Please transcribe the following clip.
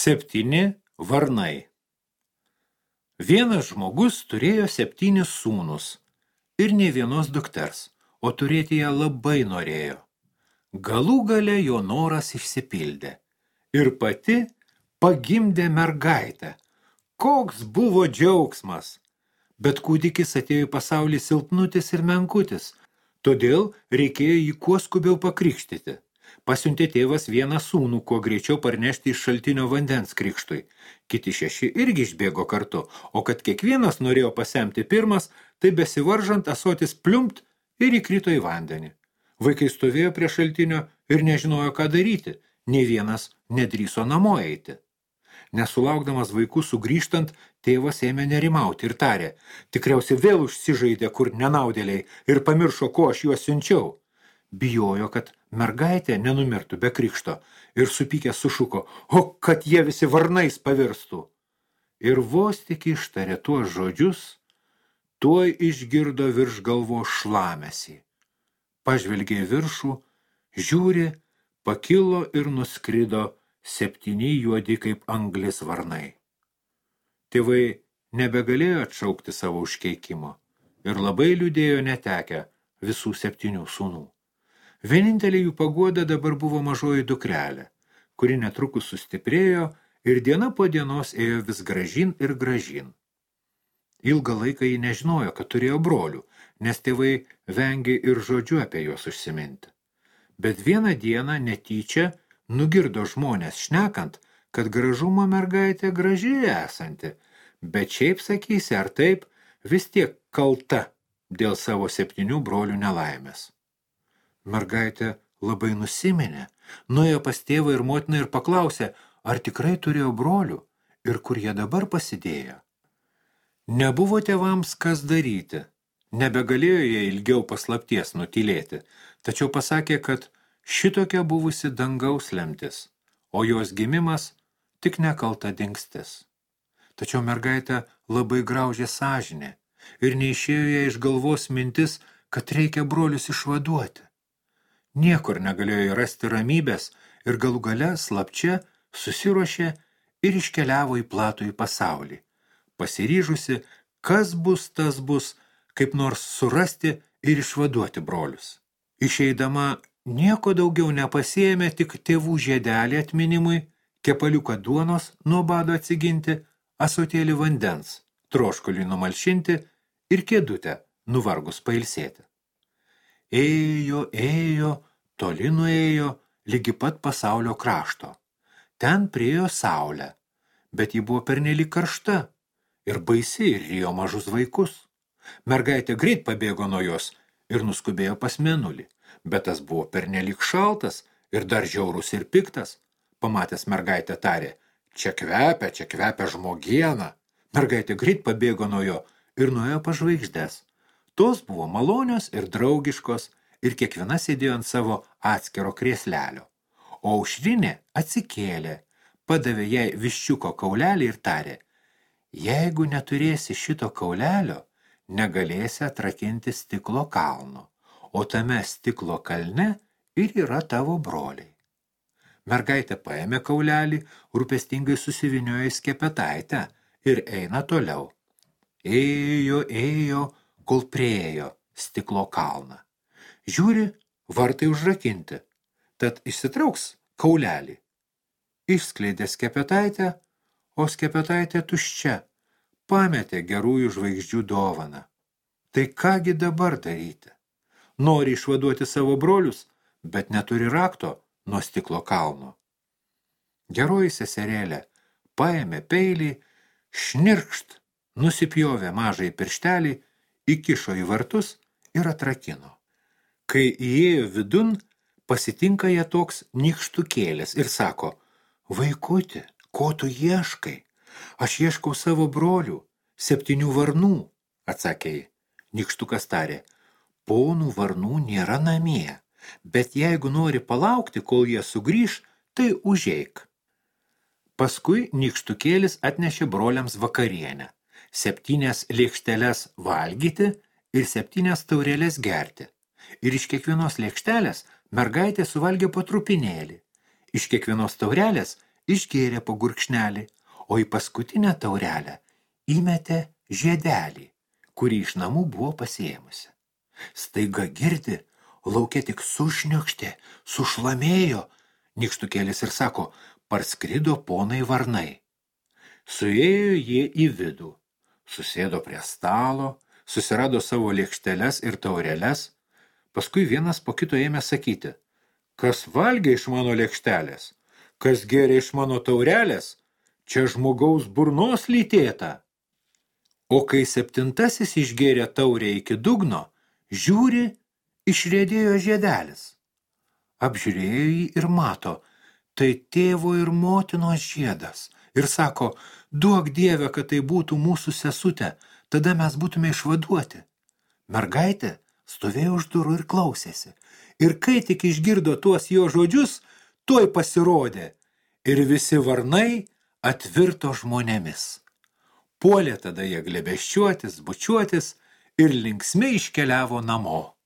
Septyni varnai. Vienas žmogus turėjo septynis sūnus ir ne vienos dukters, o turėti ją labai norėjo. Galų gale jo noras išsipildė ir pati pagimdė mergaitę. Koks buvo džiaugsmas! Bet kūdikis atėjo į pasaulį silpnutis ir menkutis, todėl reikėjo jį kuo skubiau pakrikštyti pasiuntė tėvas vieną sūnų, kuo greičiau parnešti iš šaltinio vandens krikštui. Kiti šeši irgi išbėgo kartu, o kad kiekvienas norėjo pasemti pirmas, tai besivaržant asotis pliumpt ir įkrito į vandenį. Vaikai stovėjo prie šaltinio ir nežinojo, ką daryti, nei vienas nedryso namo eiti. Nesulaukdamas vaikų sugrįžtant, tėvas ėmė nerimauti ir tarė, tikriausiai vėl užsižaidė kur nenaudėliai ir pamiršo, ko aš juos siunčiau. Bijojo, kad mergaitė nenumirtų be krikšto ir supykė sušuko, o kad jie visi varnais pavirstų. Ir vos tik ištarė tuos žodžius, tuoj išgirdo virš galvo šlamesi. Pažvelgė viršų, žiūri, pakilo ir nuskrido septyni juodi kaip anglis varnai. Tėvai nebegalėjo atšaukti savo užkeikimo ir labai liūdėjo netekę visų septynių sūnų. Vienintelė jų paguoda dabar buvo mažoji dukrelė, kuri netrukus sustiprėjo ir diena po dienos ėjo vis gražin ir gražin. Ilgą laiką ji nežinojo, kad turėjo brolių, nes tėvai vengė ir žodžiu apie juos užsiminti. Bet vieną dieną netyčia nugirdo žmonės šnekant, kad gražumo mergaitė gražiai esanti, bet šiaip sakysi ar taip, vis tiek kalta dėl savo septynių brolių nelaimės. Mergaitė labai nusiminė, nuėjo pas tėvą ir motiną ir paklausė, ar tikrai turėjo brolių ir kur jie dabar pasidėjo. Nebuvo tėvams kas daryti, nebegalėjo jie ilgiau paslapties nutylėti, tačiau pasakė, kad šitokia buvusi dangaus lemtis, o jos gimimas tik nekalta dingstis. Tačiau mergaitė labai graužė sąžinę ir neišėjo ją iš galvos mintis, kad reikia brolius išvaduoti. Niekur negalėjo rasti ramybės ir galų gale slapčia susiruošė ir iškeliavo į platų į pasaulį. Pasiryžusi, kas bus, tas bus, kaip nors surasti ir išvaduoti brolius. Išeidama nieko daugiau nepasiėmė tik tėvų žiedelį atminimui, kepaliuką duonos nuo bado atsiginti, asotėlį vandens, troškulį numalšinti ir kėdutę nuvargus pailsėti. Ėjo, ėjo, toli nuėjo, lygi pat pasaulio krašto. Ten priejo saulę, bet ji buvo pernelyg karšta ir baisi ir rijo mažus vaikus. Mergaitė greit pabėgo nuo jos ir nuskubėjo pas menulį, bet tas buvo pernelyg šaltas ir dar žiaurus ir piktas. Pamatęs mergaitę tarė, čia kvepia, čia kvepia žmogiena. Mergaitė greit pabėgo nuo jo ir nuėjo pažvaigždės. Tos buvo malonios ir draugiškos ir kiekviena sėdėjo ant savo atskiro krėslelio. O aušrinė atsikėlė, padavė jai viščiuko kaulelį ir tarė, jeigu neturėsi šito kaulelio, negalėsi atrakinti stiklo kalno, o tame stiklo kalne ir yra tavo broliai. Mergaitė paėmė kaulelį, rūpestingai susiviniojo į skepetaitę ir eina toliau. Ėjo, ėjo, kol priejo stiklo kalną. Žiūri, vartai užrakinti, tad išsitrauks kaulelį. Išskleidė skepetaitę, o skepetaitė tuščia, pametė gerųjų žvaigždžių dovaną. Tai kągi dabar daryti? Nori išvaduoti savo brolius, bet neturi rakto nuo stiklo kalno. Geroji seserėlė paėmė peilį, šnirkšt, nusipjovė mažai pirštelį įkišo į vartus ir atrakino. Kai įėjo vidun, pasitinka ją toks nikštukėlės ir sako, vaikuti, ko tu ieškai? Aš ieškau savo brolių, septynių varnų, atsakė jį. Nikštukas tarė, ponų varnų nėra namie, bet jeigu nori palaukti, kol jie sugrįž, tai užeik. Paskui nikštukėlis atnešė broliams vakarienę septynias lėkšteles valgyti ir septynias taurelės gerti. Ir iš kiekvienos lėkštelės mergaitė suvalgė po trupinėlį. Iš kiekvienos taurelės išgėrė po gurkšnelį, o į paskutinę taurelę įmetė žiedelį, kurį iš namų buvo pasiėmusi. Staiga girdi, laukia tik sušniokštė, sušlamėjo, nikštukėlis ir sako, parskrido ponai varnai. Suėjo jie į vidų, susėdo prie stalo, susirado savo lėkšteles ir taureles, paskui vienas po kito ėmė sakyti, kas valgė iš mano lėkštelės, kas gėrė iš mano taurelės, čia žmogaus burnos lytėta. O kai septintasis išgėrė taurę iki dugno, žiūri, išrėdėjo žiedelis. Apžiūrėjo jį ir mato, tai tėvo ir motinos žiedas. Ir sako, duok dievę, kad tai būtų mūsų sesutė, tada mes būtume išvaduoti. Mergaitė stovėjo už durų ir klausėsi. Ir kai tik išgirdo tuos jo žodžius, tuoj pasirodė. Ir visi varnai atvirto žmonėmis. Puolė tada jie glebeščiuotis, bučiuotis ir linksmai iškeliavo namo.